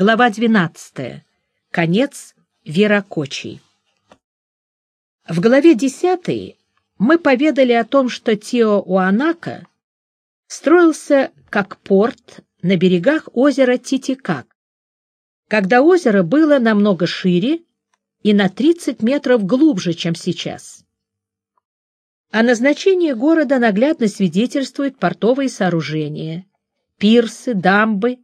Глава 12. Конец Веракочий. В главе 10 мы поведали о том, что Тиоуанака строился как порт на берегах озера Титикак, когда озеро было намного шире и на 30 метров глубже, чем сейчас. О назначении города наглядно свидетельствуют портовые сооружения, пирсы, дамбы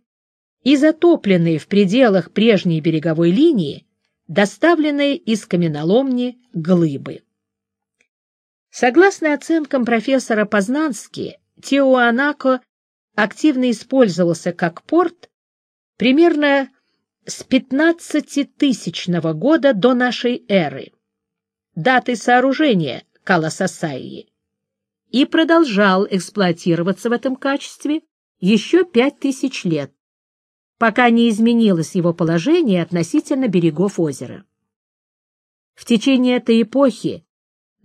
и затопленные в пределах прежней береговой линии, доставленные из каменоломни глыбы. Согласно оценкам профессора Познански, Тиуанако активно использовался как порт примерно с 15-тысячного года до нашей эры, даты сооружения Каласасайи, и продолжал эксплуатироваться в этом качестве еще пять тысяч лет, пока не изменилось его положение относительно берегов озера. В течение этой эпохи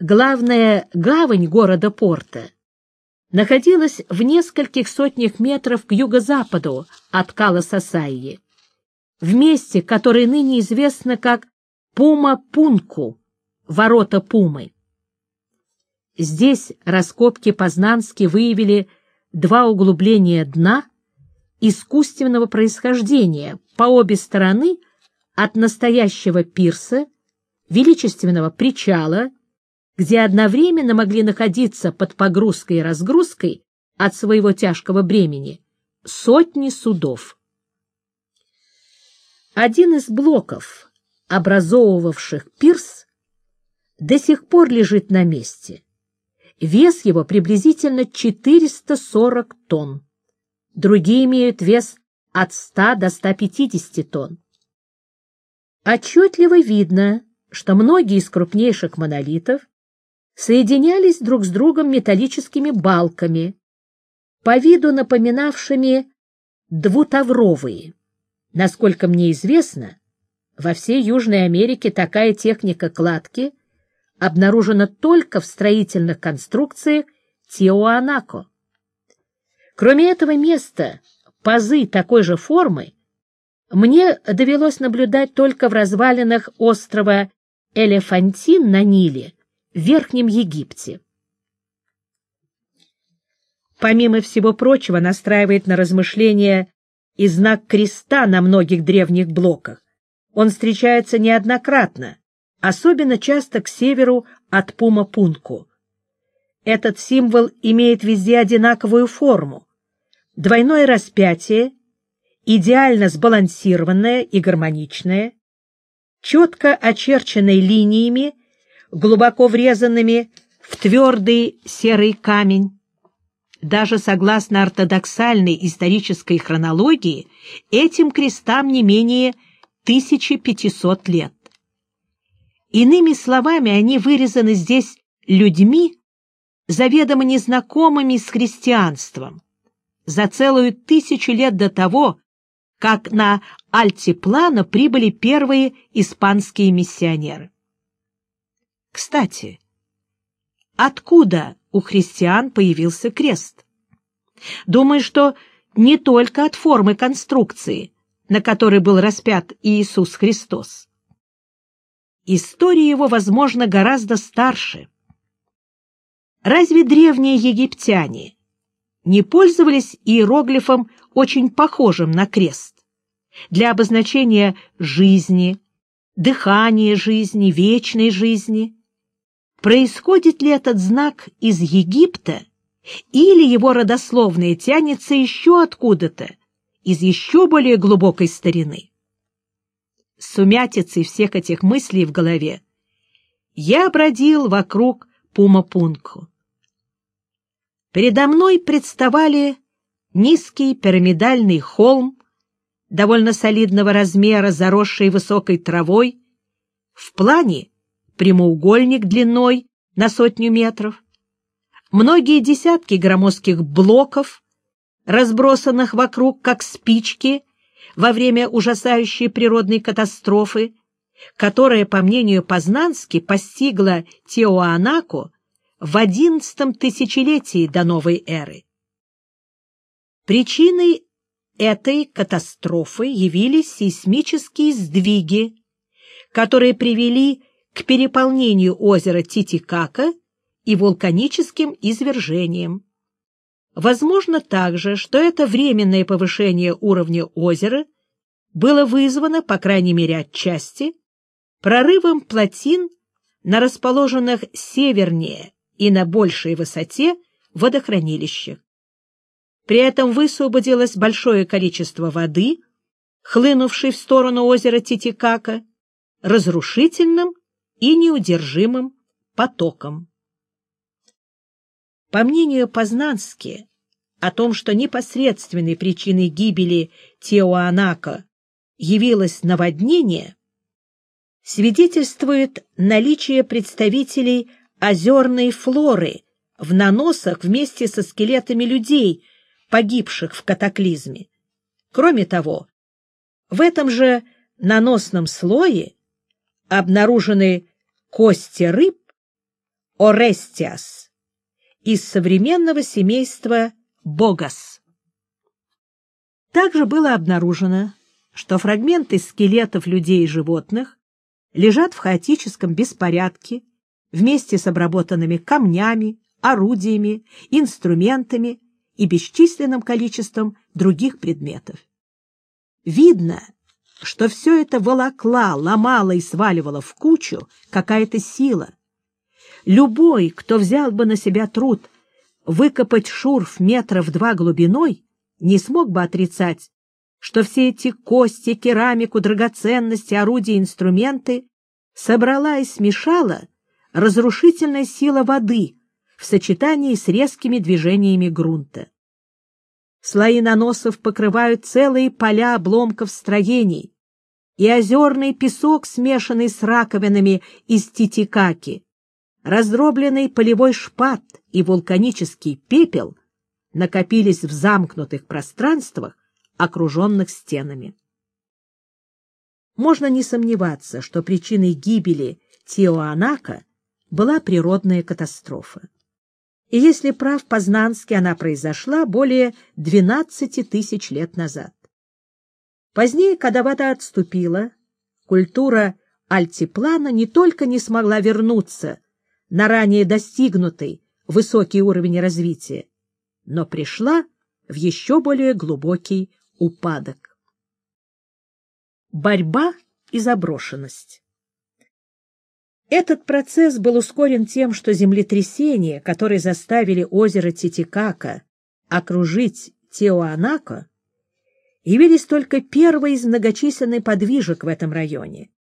главная гавань города Порта находилась в нескольких сотнях метров к юго-западу от Кала-Сасайи, в месте, которое ныне известно как Пума-Пунку, ворота Пумы. Здесь раскопки Познански выявили два углубления дна искусственного происхождения по обе стороны от настоящего пирса, величественного причала, где одновременно могли находиться под погрузкой и разгрузкой от своего тяжкого бремени сотни судов. Один из блоков, образовывавших пирс, до сих пор лежит на месте. Вес его приблизительно 440 тонн. Другие имеют вес от 100 до 150 тонн. Отчетливо видно, что многие из крупнейших монолитов соединялись друг с другом металлическими балками, по виду напоминавшими двутавровые. Насколько мне известно, во всей Южной Америке такая техника кладки обнаружена только в строительных конструкциях Тиоанако. Кроме этого места, пазы такой же формы мне довелось наблюдать только в развалинах острова Элефантин на Ниле, в Верхнем Египте. Помимо всего прочего, настраивает на размышления и знак креста на многих древних блоках. Он встречается неоднократно, особенно часто к северу от Пума-Пунку. Этот символ имеет везде одинаковую форму. Двойное распятие, идеально сбалансированное и гармоничное, четко очерченное линиями, глубоко врезанными в твердый серый камень, даже согласно ортодоксальной исторической хронологии, этим крестам не менее 1500 лет. Иными словами, они вырезаны здесь людьми, заведомо незнакомыми с христианством, за целую тысячу лет до того, как на Альтиплано прибыли первые испанские миссионеры. Кстати, откуда у христиан появился крест. Думаю, что не только от формы конструкции, на которой был распят Иисус Христос. История его, возможно, гораздо старше. Разве древние египтяне не пользовались иероглифом, очень похожим на крест, для обозначения жизни, дыхания жизни, вечной жизни? Происходит ли этот знак из Египта, или его родословное тянется еще откуда-то, из еще более глубокой старины? Сумятицей всех этих мыслей в голове я бродил вокруг Пума-Пунку. Передо мной представали низкий пирамидальный холм, довольно солидного размера, заросший высокой травой, в плане прямоугольник длиной на сотню метров, многие десятки громоздких блоков, разбросанных вокруг как спички во время ужасающей природной катастрофы, которая, по мнению Познански, постигла Теоанако в одиннадцатом тысячелетии до новой эры. Причиной этой катастрофы явились сейсмические сдвиги, которые привели к переполнению озера Титикака и вулканическим извержениям. Возможно также, что это временное повышение уровня озера было вызвано, по крайней мере отчасти, прорывом плотин на расположенных севернее и на большей высоте водохранилищах. При этом высвободилось большое количество воды, хлынувшей в сторону озера Титикака, разрушительным и неудержимым потоком. По мнению Познански, о том, что непосредственной причиной гибели Теоанака явилось наводнение, свидетельствует наличие представителей озерной флоры в наносах вместе со скелетами людей, погибших в катаклизме. Кроме того, в этом же наносном слое обнаружены кости рыб Орестиас из современного семейства Богас. Также было обнаружено, что фрагменты скелетов людей и животных лежат в хаотическом беспорядке вместе с обработанными камнями, орудиями, инструментами и бесчисленным количеством других предметов. Видно, что все это волокла, ломала и сваливала в кучу какая-то сила. Любой, кто взял бы на себя труд выкопать шурф метров два глубиной, не смог бы отрицать, что все эти кости, керамику, драгоценности, орудия, инструменты собрала и смешала разрушительная сила воды в сочетании с резкими движениями грунта. Слои наносов покрывают целые поля обломков строений, и озерный песок, смешанный с раковинами из титикаки, раздробленный полевой шпат и вулканический пепел накопились в замкнутых пространствах, окруженных стенами. Можно не сомневаться, что причиной гибели Тиоанака была природная катастрофа. И если прав Познанский, она произошла более 12 тысяч лет назад. Позднее, когда вода отступила, культура альтиплана не только не смогла вернуться на ранее достигнутый высокий уровень развития, но пришла в еще более глубокий упадок. Борьба и заброшенность Этот процесс был ускорен тем, что землетрясения, которые заставили озеро Титикака окружить Теоанако, явились только первой из многочисленных подвижек в этом районе.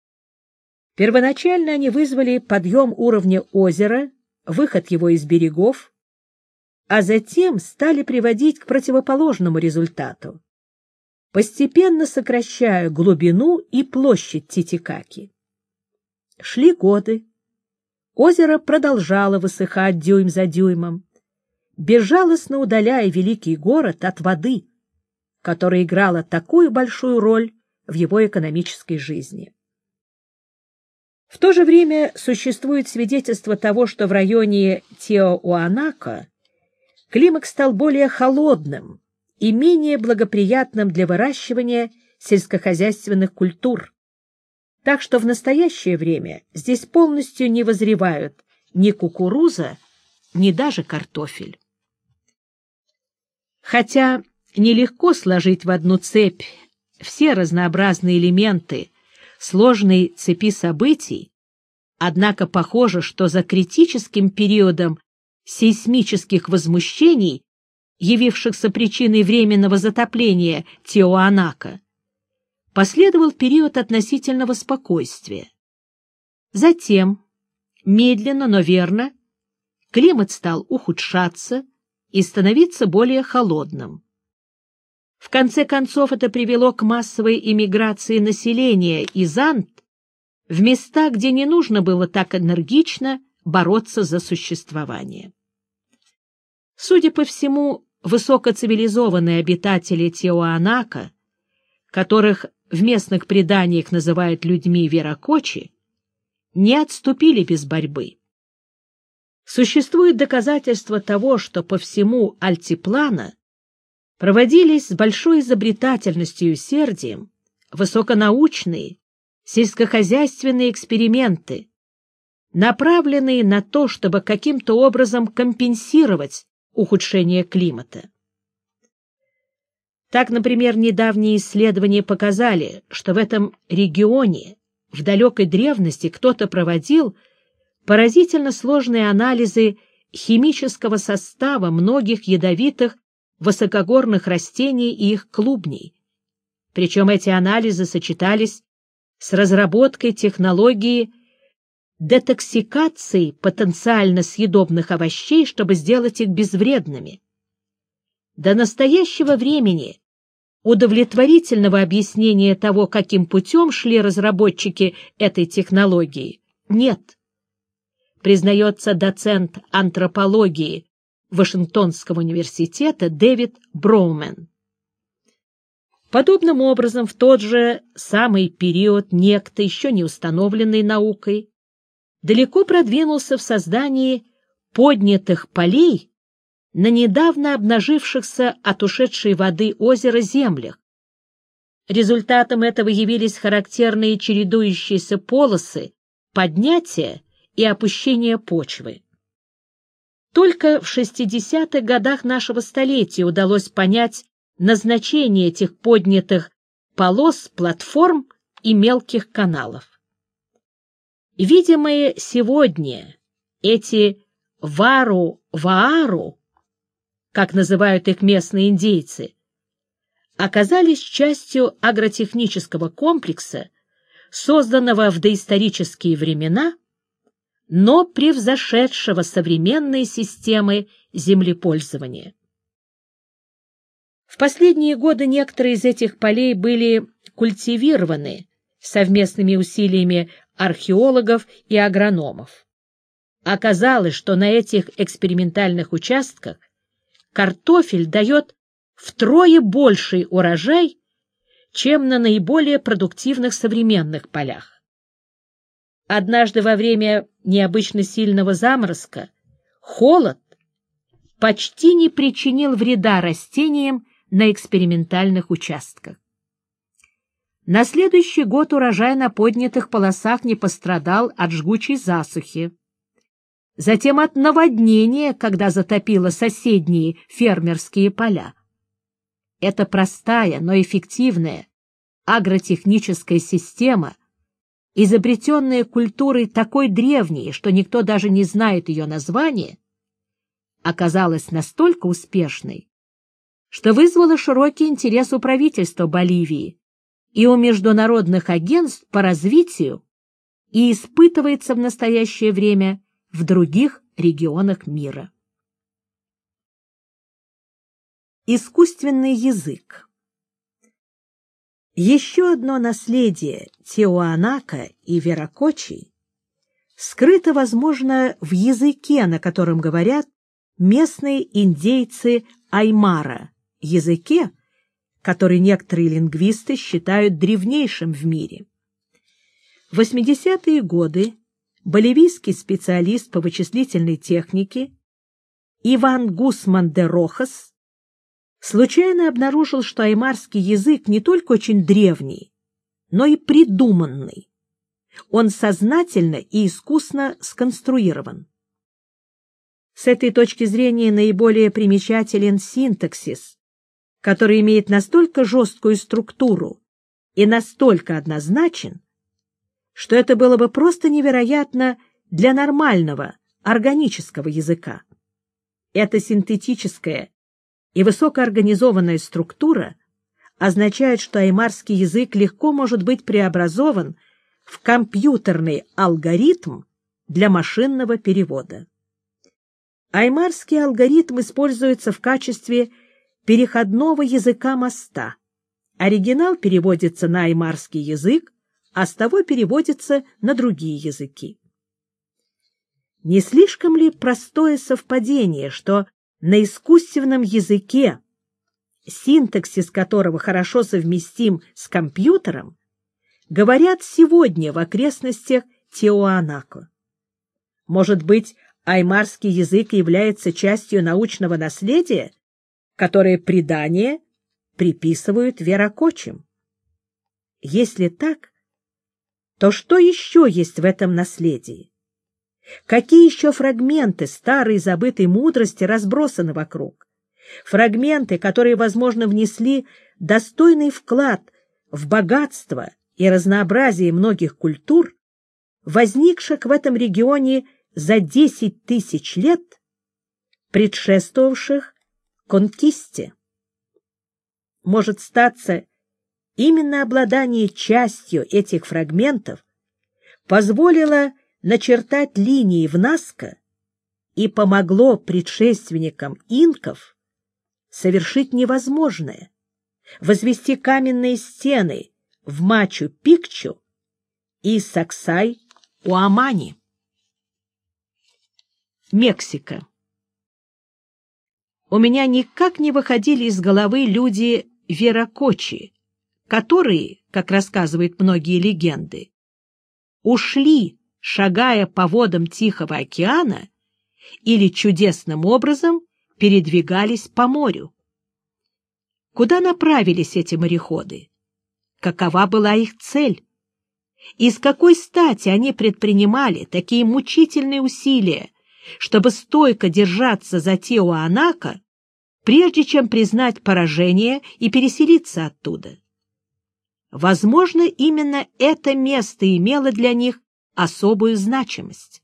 Первоначально они вызвали подъем уровня озера, выход его из берегов, а затем стали приводить к противоположному результату, постепенно сокращая глубину и площадь Титикаки. Шли годы. Озеро продолжало высыхать дюйм за дюймом, безжалостно удаляя великий город от воды, которая играла такую большую роль в его экономической жизни. В то же время существует свидетельство того, что в районе Теоуанака климат стал более холодным и менее благоприятным для выращивания сельскохозяйственных культур. Так что в настоящее время здесь полностью не возревают ни кукуруза, ни даже картофель. Хотя нелегко сложить в одну цепь все разнообразные элементы сложной цепи событий, однако похоже, что за критическим периодом сейсмических возмущений, явившихся причиной временного затопления Теоанака, последовал период относительного спокойствия. Затем, медленно, но верно, климат стал ухудшаться и становиться более холодным. В конце концов, это привело к массовой иммиграции населения из Анд в места, где не нужно было так энергично бороться за существование. Судя по всему, высокоцивилизованные обитатели Теоанака, которых в местных преданиях называют людьми Веракочи, не отступили без борьбы. Существует доказательство того, что по всему альтиплана проводились с большой изобретательностью и усердием высоконаучные, сельскохозяйственные эксперименты, направленные на то, чтобы каким-то образом компенсировать ухудшение климата. Так, например, недавние исследования показали, что в этом регионе в далекой древности кто-то проводил поразительно сложные анализы химического состава многих ядовитых высокогорных растений и их клубней. Причем эти анализы сочетались с разработкой технологии детоксикации потенциально съедобных овощей, чтобы сделать их безвредными. До настоящего времени удовлетворительного объяснения того, каким путем шли разработчики этой технологии, нет. Признается доцент антропологии Вашингтонского университета Дэвид Броумен. Подобным образом, в тот же самый период некто, еще не установленный наукой, далеко продвинулся в создании поднятых полей на недавно обнажившихся от ушедшей воды озера землях. Результатом этого явились характерные чередующиеся полосы поднятия и опущения почвы. Только в 60-х годах нашего столетия удалось понять назначение этих поднятых полос, платформ и мелких каналов. Видимые сегодня эти вару-ваару как называют их местные индейцы, оказались частью агротехнического комплекса, созданного в доисторические времена, но превзошедшего современные системы землепользования. В последние годы некоторые из этих полей были культивированы совместными усилиями археологов и агрономов. Оказалось, что на этих экспериментальных участках картофель дает втрое больший урожай, чем на наиболее продуктивных современных полях. Однажды во время необычно сильного заморозка холод почти не причинил вреда растениям на экспериментальных участках. На следующий год урожай на поднятых полосах не пострадал от жгучей засухи затем от наводнения, когда затопило соседние фермерские поля. Эта простая, но эффективная агротехническая система, изобретенная культурой такой древней, что никто даже не знает ее название, оказалась настолько успешной, что вызвала широкий интерес у правительства Боливии и у международных агентств по развитию и испытывается в настоящее время в других регионах мира. Искусственный язык Еще одно наследие Теуанака и Веракочи скрыто, возможно, в языке, на котором говорят местные индейцы Аймара, языке, который некоторые лингвисты считают древнейшим в мире. В 80-е годы боливийский специалист по вычислительной технике Иван Гусман де Рохас случайно обнаружил, что аймарский язык не только очень древний, но и придуманный. Он сознательно и искусно сконструирован. С этой точки зрения наиболее примечателен синтаксис, который имеет настолько жесткую структуру и настолько однозначен, что это было бы просто невероятно для нормального, органического языка. Эта синтетическая и высокоорганизованная структура означает, что аймарский язык легко может быть преобразован в компьютерный алгоритм для машинного перевода. Аймарский алгоритм используется в качестве переходного языка моста. Оригинал переводится на аймарский язык, а с того переводится на другие языки. Не слишком ли простое совпадение, что на искусственном языке, синтаксис которого хорошо совместим с компьютером, говорят сегодня в окрестностях Теоанако? Может быть, аймарский язык является частью научного наследия, которое предание приписывают веракочим. Если так, то что еще есть в этом наследии? Какие еще фрагменты старой забытой мудрости разбросаны вокруг? Фрагменты, которые, возможно, внесли достойный вклад в богатство и разнообразие многих культур, возникших в этом регионе за десять тысяч лет, предшествовавших конкисте. Может статься, именно обладание частью этих фрагментов позволило начертать линии в Наско и помогло предшественникам инков совершить невозможное — возвести каменные стены в Мачу-Пикчу и Саксай-Уамани. Мексика У меня никак не выходили из головы люди Веракочи, которые, как рассказывают многие легенды, ушли, шагая по водам Тихого океана, или чудесным образом передвигались по морю. Куда направились эти мореходы? Какова была их цель? И с какой стати они предпринимали такие мучительные усилия, чтобы стойко держаться за Теоанака, прежде чем признать поражение и переселиться оттуда? Возможно, именно это место имело для них особую значимость.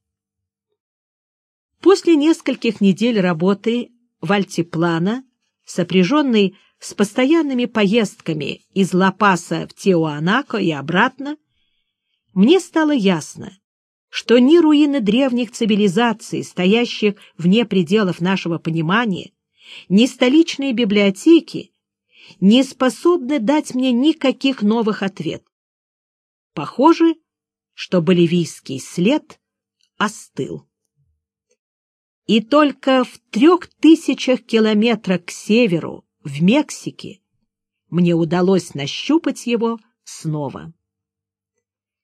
После нескольких недель работы в Альтиплана, сопряженной с постоянными поездками из Ла-Паса в Теуанако и обратно, мне стало ясно, что ни руины древних цивилизаций, стоящих вне пределов нашего понимания, ни столичные библиотеки не способны дать мне никаких новых ответов. Похоже, что боливийский след остыл. И только в трех тысячах километрах к северу, в Мексике, мне удалось нащупать его снова.